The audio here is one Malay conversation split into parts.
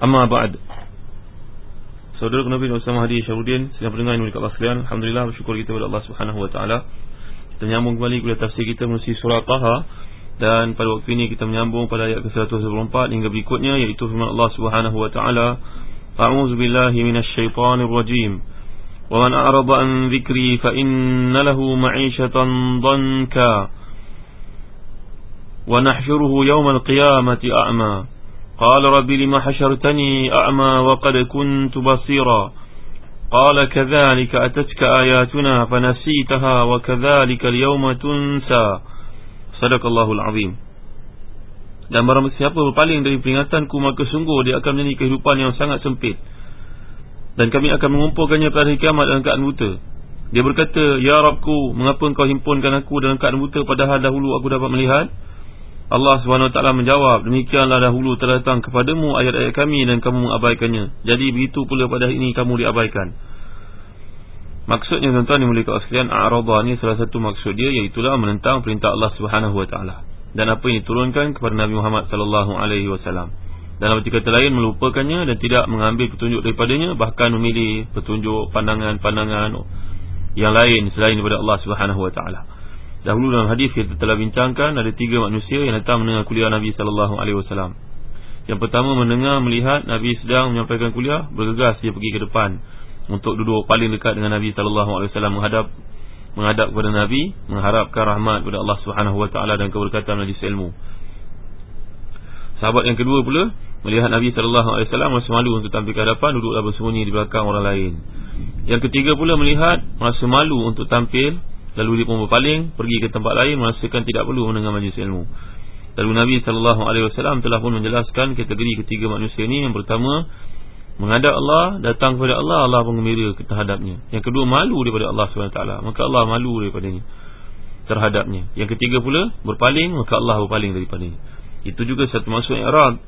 Amma ba'd Saudara Nabi Ustaz Mahdi Syarudin Sedang pendengar ini Allah sekalian Alhamdulillah bersyukur kita kepada Allah Subhanahu Wa Taala. Kita menyambung kembali kepada tafsir kita Menurut surah Taha Dan pada waktu ini kita menyambung pada ayat ke 124 Hingga berikutnya iaitu firman Allah Subhanahu Wa Taala. A'udzu billahi minasy syaithanir rajim. Wa man a'rada an dzikri fa inna lahu ma'isyatan dhanka. Wa nahsyuruhu yawmal qiyamati a'ma. قال رب لما حشرتني أعمى وقد كنت بصيرا قال كذلك أتتك آياتنا فنسيتها وكذلك اليوم تنسى صدق الله العظيم dan barang siapa berpaling dari peringatanku maka sungguh dia akan menjadi kehidupan yang sangat sempit dan kami akan mengumpulkannya pada hari kiamat dalam keadaan buta dia berkata ya Rabbku mengapa engkau himpunkan aku dalam keadaan buta padahal dahulu aku dapat melihat Allah SWT menjawab Demikianlah dahulu telah datang kepadamu ayat-ayat kami dan kamu mengabaikannya. Jadi begitu pula pada hari ini kamu diabaikan. Maksudnya tuan-tuan yang mulia sekalian A'radah ni salah satu maksud dia Iaitulah menentang perintah Allah SWT Dan apa yang diturunkan kepada Nabi Muhammad SAW Dan apa kata lain melupakannya Dan tidak mengambil petunjuk daripadanya Bahkan memilih petunjuk pandangan-pandangan Yang lain selain daripada Allah SWT Dahulu dalam hadis kita telah bincangkan ada tiga manusia yang datang mendengar kuliah Nabi sallallahu alaihi wasallam. Yang pertama mendengar melihat Nabi sedang menyampaikan kuliah, bergegas dia pergi ke depan untuk duduk paling dekat dengan Nabi sallallahu alaihi wasallam menghadap menghadap kepada Nabi, mengharapkan rahmat kepada Allah Subhanahu wa taala dan keberkatan majlis ilmu. Sahabat yang kedua pula melihat Nabi sallallahu alaihi wasallam merasa malu untuk tampil ke hadapan, duduklah bersembunyi di belakang orang lain. Yang ketiga pula melihat merasa malu untuk tampil Lalu dia pun berpaling Pergi ke tempat lain Merasakan tidak perlu mendengar majlis ilmu. Lalu Nabi SAW telah pun menjelaskan Kategori ketiga manusia ini Yang pertama Menghadap Allah Datang kepada Allah Allah pun gembira terhadapnya. Yang kedua malu daripada Allah SWT Maka Allah malu daripadanya Terhadapnya. Yang ketiga pula Berpaling Maka Allah berpaling daripadanya Itu juga satu maksud i'rad.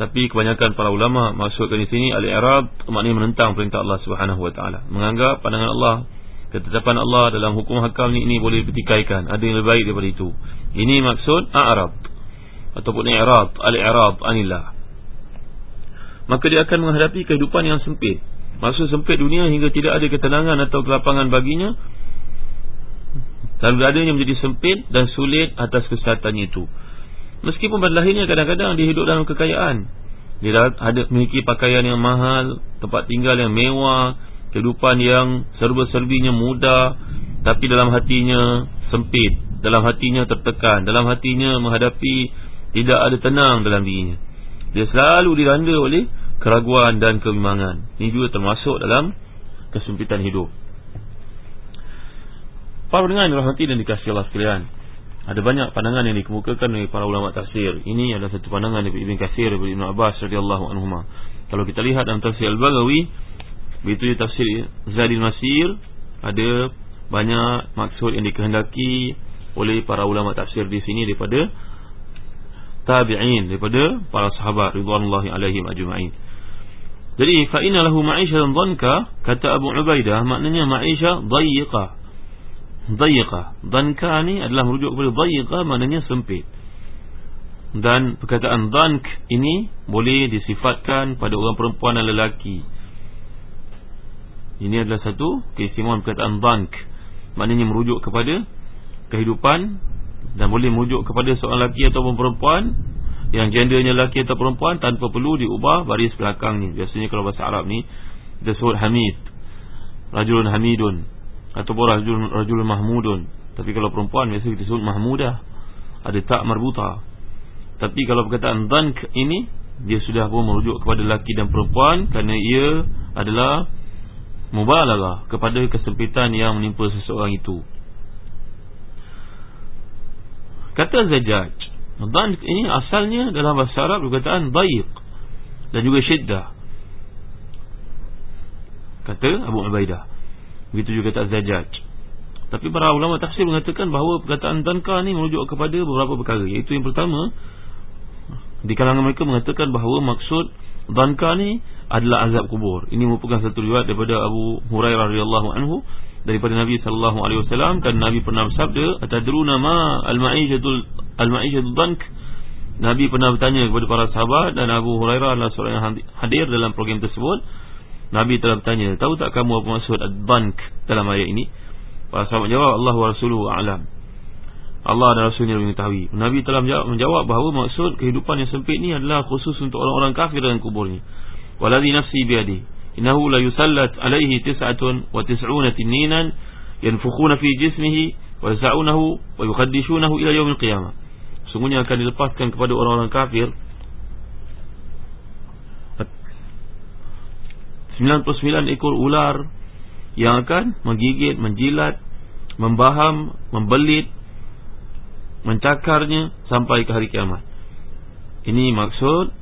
Tapi kebanyakan para ulama Maksudkan di sini Al-i'rad Maknanya menentang perintah Allah SWT Menganggap pandangan Allah ketetapan Allah dalam hukum hakam ni ini boleh dipertikaikan. Ada yang lebih baik daripada itu. Ini maksud a'rab. Ataupun i'rab al-i'rab anillah. Maka dia akan menghadapi kehidupan yang sempit. Maksud sempit dunia hingga tidak ada ketenangan atau kelapangan baginya lalu adanya menjadi sempit dan sulit atas kesehatannya itu. Meskipun pada lahirnya kadang-kadang dia hidup dalam kekayaan. Dia ada memiliki pakaian yang mahal tempat tinggal yang mewah kehidupan yang serba-serbinya mudah tapi dalam hatinya sempit dalam hatinya tertekan dalam hatinya menghadapi tidak ada tenang dalam dirinya. Dia selalu dilanda oleh keraguan dan kebimbangan ini juga termasuk dalam kesempitan hidup. Para pendengar yang dirahmati dan dikasihi Allah sekalian ada banyak pandangan yang dikemukakan oleh para ulama tafsir. Ini adalah satu pandangan dari Ibn Kathir dari Ibn Abbas radhiyallahu anhu kalau kita lihat dalam tafsir Al-Baghawi Begitu di tafsir Zadil Masir Ada banyak maksud yang dikehendaki Oleh para ulama tafsir di sini Daripada Tabi'in Daripada para sahabat Ridwanullahi alaihim ajma'in. Jadi Fa'ina lahu ma'isha dan dhanka Kata Abu Ubaidah Maknanya ma'isha dayiqah Dayiqah Dhanka ni adalah merujuk kepada dayiqah Maknanya sempit. Dan perkataan dhank ini boleh disifatkan pada orang perempuan dan lelaki ini adalah satu keistimewaan perkataan bank Maknanya merujuk kepada kehidupan Dan boleh merujuk kepada seorang lelaki ataupun perempuan yang gendernya lelaki atau perempuan tanpa perlu diubah baris belakang ni biasanya kalau bahasa Arab ni dia sebut hamid rajulun hamidun ataupun rajulun, rajulun mahmudun. Tapi kalau perempuan biasa kita sebut mahmudah. Ada tak marbuta. Tapi kalau perkataan dhank ini dia sudah pun merujuk kepada lelaki dan perempuan kerana ia adalah mubalagah kepada kesempitan yang menimpa seseorang itu kata zajaj Dhank ini asalnya dalam bahasa Arab perkataan baik dan juga syiddah. Kata Abu Ubaidah. Begitu juga kata Zajaj. Tapi para ulama tafsir mengatakan bahawa perkataan tanka ni merujuk kepada beberapa perkara. Iaitu yang pertama, di kalangan mereka mengatakan bahawa maksud tanka ni adalah azab kubur. Ini merupakan satu riwayat daripada Abu Hurairah radhiyallahu anhu daripada Nabi sallallahu alaihi wasallam kan Nabi pernah bersabda atadruna ma al-ma'ishatul al-ma'ishatul dank Nabi pernah bertanya kepada para sahabat dan Abu Hurairah adalah seorang yang hadir dalam program tersebut. Nabi telah bertanya tahu tak kamu apa maksud ad-dank dalam ayat ini? Para sahabat jawab Allah wa rasuluhu a'lam. Allah dan Rasulnya lebih mengetahui. Nabi telah menjawab bahawa maksud kehidupan yang sempit ini adalah khusus untuk orang-orang kafir dan kuburnya waladhi nafsi biadi innahu la yusallat alaihi tis'atun wa tis'una tininan yanfukhuna fi jismihi wa yas'unahu wa yukhaddishunahu ila yaumil qiyamah. Sungguhnya akan dilepaskan kepada orang-orang kafir. 99 ekor ular yang akan menggigit, menjilat, membaham, membelit, mencakarnya sampai ke hari kiamat. Ini maksud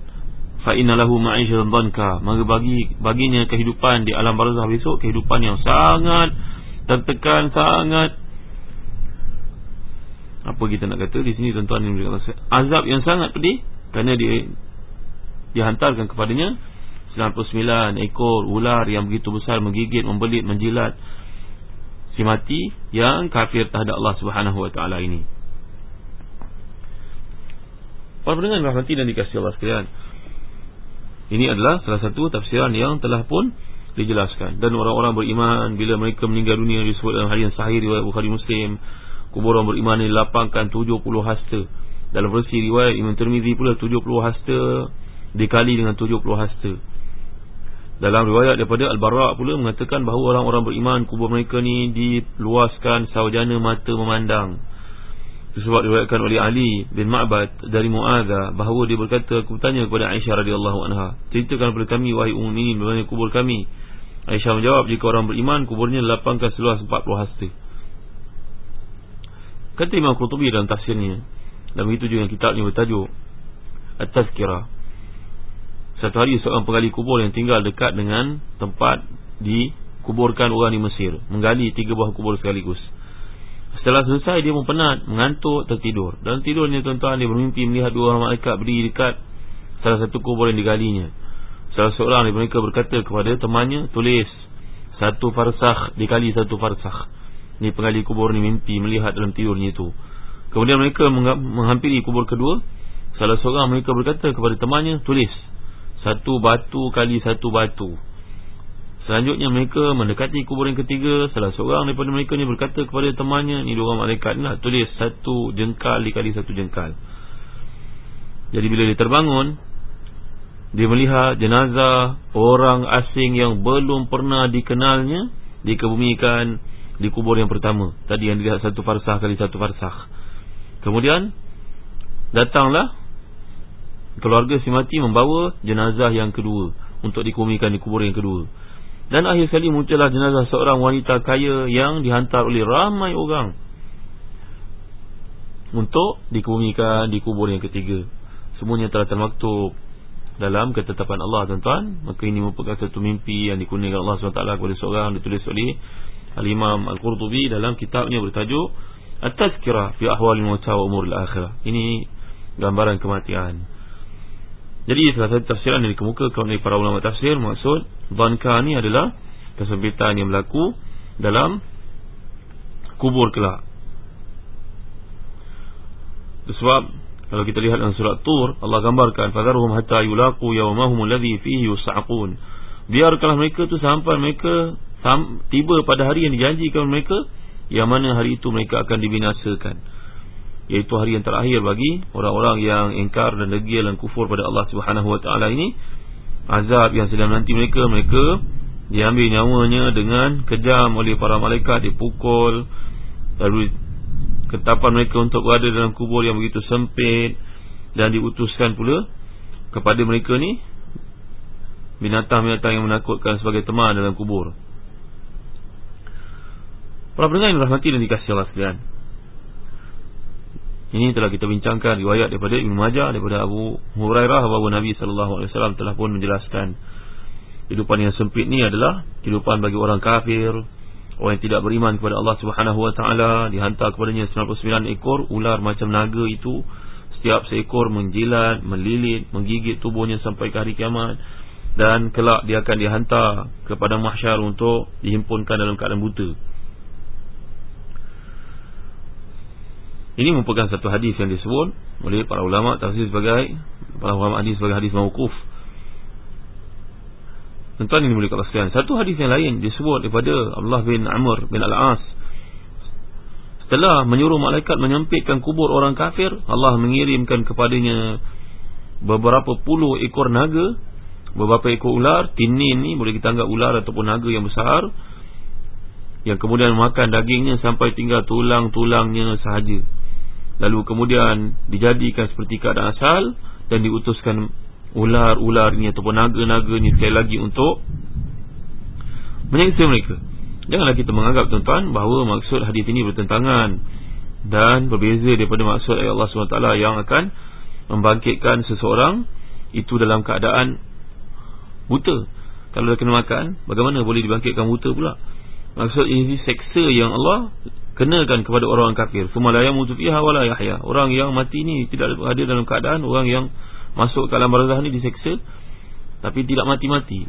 fa innalahu ma'isyatan dhanka. Maka bagi baginya kehidupan di alam barzah besok kehidupan yang sangat tertekan sangat. Apa kita nak kata di sini tuan-tuan ini azab yang sangat pedih kerana dia dihantarkan kepadanya 99 ekor ular yang begitu besar menggigit membelit menjilat si mati yang kafir terhadap Allah Subhanahu wa taala ini. Para pendengar rahmati dan dikasihi Allah sekalian ini adalah salah satu tafsiran yang telah pun dijelaskan. Dan orang-orang beriman bila mereka meninggal dunia Disebut dalam harian sahih riwayat Bukhari Muslim Kubur orang beriman ini dilapangkan 70 hasta. Dalam versi riwayat Imam Tirmizi pula 70 hasta Dikali dengan 70 hasta. Dalam riwayat daripada Al-Bara' pula Mengatakan bahawa orang-orang beriman Kubur mereka ni diluaskan Sawjana mata memandang sebab diriwayatkan oleh Ali bin Ma'bad dari Mu'adha bahawa dia berkata aku bertanya kepada Aisyah radhiyallahu anha ceritakan kepada kami wahai umum ini bagaimana kubur kami? Aisyah menjawab jika orang beriman kuburnya lapangkan seluas 40 hasta kata Imam Qurtubi dalam tafsirnya dan begitu juga kitabnya bertajuk At-Tazkirah satu hari seorang penggali kubur yang tinggal dekat dengan tempat dikuburkan orang di Mesir menggali tiga buah kubur sekaligus Setelah selesai dia pun penat Mengantuk tertidur. Dalam tidurnya tuan-tuan dia bermimpi Melihat dua orang malaikat berdiri dekat Salah satu kubur yang digalinya. Salah seorang dari mereka berkata kepada temannya Tulis Satu farsakh dikali satu farsakh. Ini penggali kubur ni mimpi Melihat dalam tidurnya itu Kemudian mereka menghampiri kubur kedua. Salah seorang mereka berkata kepada temannya Tulis Satu batu kali satu batu Selanjutnya mereka mendekati kubur yang ketiga Salah seorang daripada mereka ni berkata kepada temannya Ni dua orang malaikat nak tulis satu jengkal dikali satu jengkal. Jadi bila dia terbangun Dia melihat jenazah orang asing yang belum pernah dikenalnya Dikebumikan di kubur yang pertama. Tadi yang dilihat satu farsah kali satu farsah. Kemudian Datanglah Keluarga si mati membawa jenazah yang kedua Untuk dikebumikan di kubur yang kedua dan akhir sekali muncullah jenazah seorang wanita kaya yang dihantar oleh ramai orang untuk dikebumikan di kubur yang ketiga. Semuanya telah termaktub dalam ketetapan Allah tuan-tuan. Maka ini merupakan satu mimpi yang dikurniakan Allah SWT kepada seorang ditulis oleh Al-Imam Al-Qurtubi dalam kitabnya bertajuk At-Tazkirah fi Ahwal Al-Mawta wa Umur Al-Akhirah. Ini gambaran kematian. Jadi salah satu tafsiran yang dikemukakan oleh para ulama tafsir maksud Dhanka ni adalah kesempitan yang berlaku dalam kubur kelak. Sebab kalau kita lihat dalam surat Tur Allah gambarkan Fadharhum hatta yulaqu yawmahum alladhi fihi yus'aqun. Biarkanlah mereka tu sampai mereka Tiba pada hari yang dijanjikan mereka Yang mana hari itu mereka akan dibinasakan. Iaitu hari yang terakhir bagi orang-orang yang ingkar dan degil dan kufur pada Allah Subhanahu Wa Taala ini Azab yang sedang nanti mereka Mereka diambil nyawanya dengan kejam oleh para malaikat Dipukul Lalu ketapan mereka untuk berada dalam kubur yang begitu sempit Dan diutuskan pula kepada mereka ni Binatang-binatang yang menakutkan sebagai teman dalam kubur. Para pendengar yang rahmati dan dikasih Allah sekalian Ini telah kita bincangkan riwayat daripada Ibn Majah Daripada Abu Hurairah bahawa Nabi SAW telah pun menjelaskan. Kehidupan yang sempit ni adalah Kehidupan bagi orang kafir Orang yang tidak beriman kepada Allah Subhanahu Wa Taala Dihantar kepadanya 99 ekor Ular macam naga itu Setiap seekor menjilat, melilit, menggigit tubuhnya sampai ke hari kiamat Dan kelak dia akan dihantar kepada mahsyar untuk dihimpunkan dalam keadaan buta Ini merupakan satu hadis yang disebut oleh para ulama tafsir sebagai para ulama hadis sebagai hadis mauquf. Tuan ini boleh sekalian. Satu hadis yang lain disebut daripada Abdullah bin Amr bin Al-As. Setelah menyuruh malaikat menyempitkan kubur orang kafir, Allah mengirimkan kepadanya beberapa puluh ekor naga, beberapa ekor ular, tinin ni boleh kita anggap ular ataupun naga yang besar yang kemudian makan dagingnya sampai tinggal tulang-tulangnya sahaja. Lalu kemudian dijadikan seperti keadaan asal Dan diutuskan ular-ular ini ataupun naga-naga ini sekali lagi untuk Menyeksa mereka. Janganlah kita menganggap tuan-tuan bahawa maksud hadis ini bertentangan Dan berbeza daripada maksud ayat Allah SWT yang akan Membangkitkan seseorang Itu dalam keadaan buta. Kalau dia kena makan Bagaimana boleh dibangkitkan buta pula Maksud ini seksa yang Allah kenakan kepada orang kafir. Sumalaya mutufiha wala yahya. Orang yang mati ni tidak ada dalam keadaan orang yang masuk ke alam barzah ni diseksa tapi tidak mati-mati.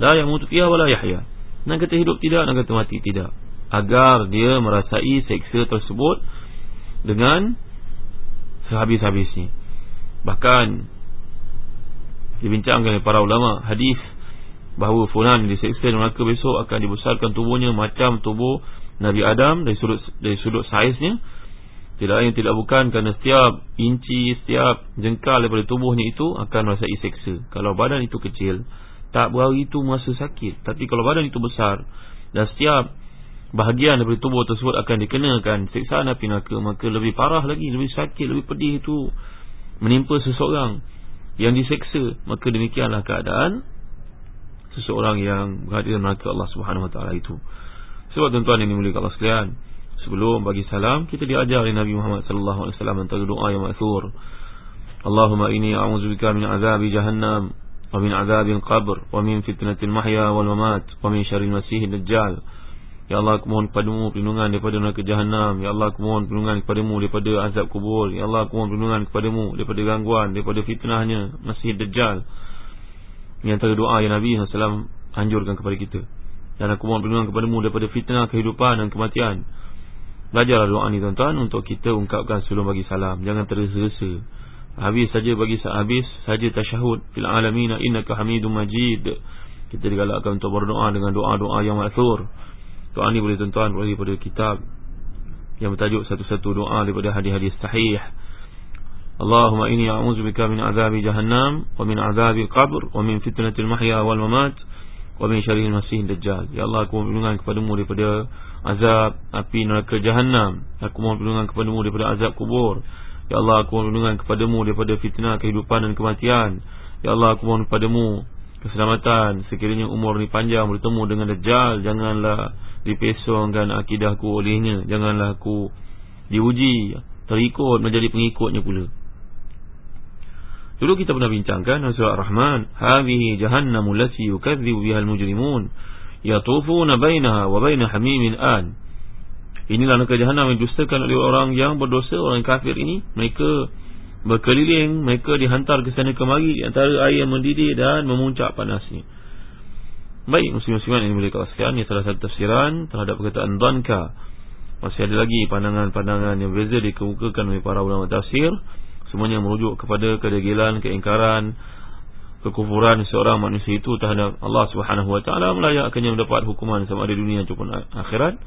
La yang mutufiha wala yahya. Nak kata hidup tidak nak kata mati tidak. Agar dia merasai seksa tersebut dengan sehabis-habisnya. Bahkan dibincangkan oleh para ulama hadis bahawa fulan diseksa dan neraka besok akan dibesarkan tubuhnya macam tubuh Nabi Adam dari sudut dari sudut saiznya. Tidak lain tidak bukan kerana setiap inci setiap jengkal daripada tubuhnya itu akan merasai seksa. Kalau badan itu kecil tak berari itu merasa sakit. Tapi kalau badan itu besar dan setiap bahagian daripada tubuh tersebut akan dikenakan siksaan api neraka maka lebih parah lagi lebih sakit lebih pedih itu menimpa seseorang yang diseksa. Maka demikianlah keadaan seseorang yang berada dalam neraka Allah Subhanahu Wa Taala itu. Sebab tuan-tuan ini mulia Allah sekalian Sebelum bagi salam Kita diajar oleh Nabi Muhammad sallallahu alaihi wasallam Antara doa yang maksur. Allahumma ini a'udzubika min azabi jahannam Wa min azabi qabr Wa min fitnatil mahya wal mamat Wa min syaril masih dajjal Ya Allah aku mohon kepadamu perlindungan daripada neraka jahannam. Ya Allah aku mohon perlindungan kepadamu daripada azab kubur. Ya Allah aku mohon perlindungan kepadamu daripada gangguan Daripada fitnahnya Masih dajjal Ini antara doa yang Nabi SAW anjurkan kepada kita. Dan aku mohon perlindungan kepadamu daripada fitnah kehidupan dan kematian. Belajarlah doa ni tuan-tuan Untuk kita ungkapkan sebelum bagi salam. Jangan tergesa-gesa. Habis saja bagi habis saja tasyahud. Fil alamina innaka hamidun majid. Kita digalakkan untuk berdoa dengan doa-doa yang maksur Doa ni boleh tuan-tuan daripada kitab Yang bertajuk satu-satu doa daripada hadis-hadis sahih Allahumma inni a'udzubika min azabi jahannam wa min azabi qabr wa min fitnatil mahya wal mamat min syarril masih dajjal. Ya Allah aku mohon perlindungan kepadamu daripada azab api neraka jahanam aku mohon perlindungan kepadamu daripada azab kubur. Ya Allah aku mohon perlindungan kepadamu daripada fitnah kehidupan dan kematian. Ya Allah aku mohon kepadamu keselamatan. Sekiranya umur ni panjang bertemu dengan dajjal janganlah dipesongkan akidahku olehnya. Janganlah aku diuji terikut menjadi pengikutnya pula Dulu kita pernah bincangkan surah Ar-Rahman, "Hadhihi jahannamu allati yukadzibu biha al-mujrimun, yatufuna bainaha wa bain hamimin an." Inilah neraka jahanam yang dustakan oleh orang yang berdosa, orang kafir ini. Mereka berkeliling, mereka dihantar ke sana kemari di antara air yang mendidih dan memuncak panasnya. Baik, muslim-musliman ini boleh kawaskan Ini salah satu tafsiran terhadap perkataan Dhanka Masih ada lagi pandangan-pandangan yang berbeza Dikemukakan oleh para ulama tafsir Semuanya merujuk kepada kedegilan, keingkaran Kekufuran seorang manusia itu terhadap Allah subhanahu wa ta'ala Melayakkannya mendapat hukuman sama ada dunia ataupun akhirat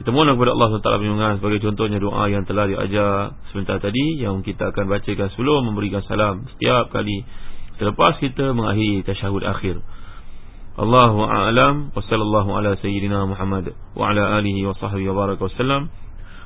Kita mohon kepada Allah SWT perlindungan sebagai contohnya doa yang telah diajar sebentar tadi yang kita akan bacakan sebelum memberikan salam setiap kali selepas kita mengakhiri tasyahud akhir. Allahu a'lam wa sallallahu ala sayyidina Muhammad wa ala alihi wa sahbihi wa baraka wasallam.